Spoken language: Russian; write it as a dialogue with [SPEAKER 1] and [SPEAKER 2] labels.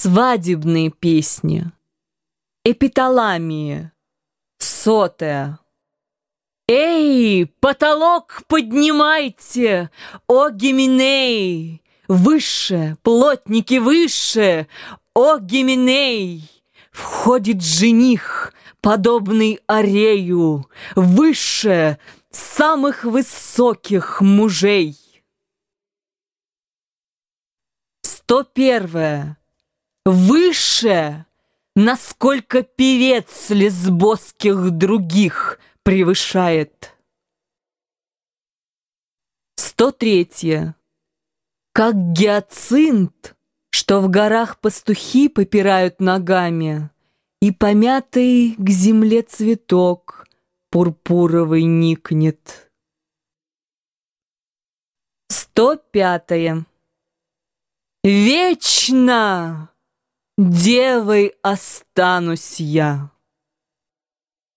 [SPEAKER 1] Свадебные песни. Эпиталамии. Сотая. Эй, потолок поднимайте, о Гименей! Выше, плотники выше, о Гименей! Входит жених, подобный Арею, выше самых высоких мужей. Сто первое. Выше, насколько певец лесбосских других превышает. Сто третье. Как гиацинт, что в горах пастухи попирают ногами, И помятый к земле цветок пурпуровый никнет. Сто пятое. Вечно девой останусь я.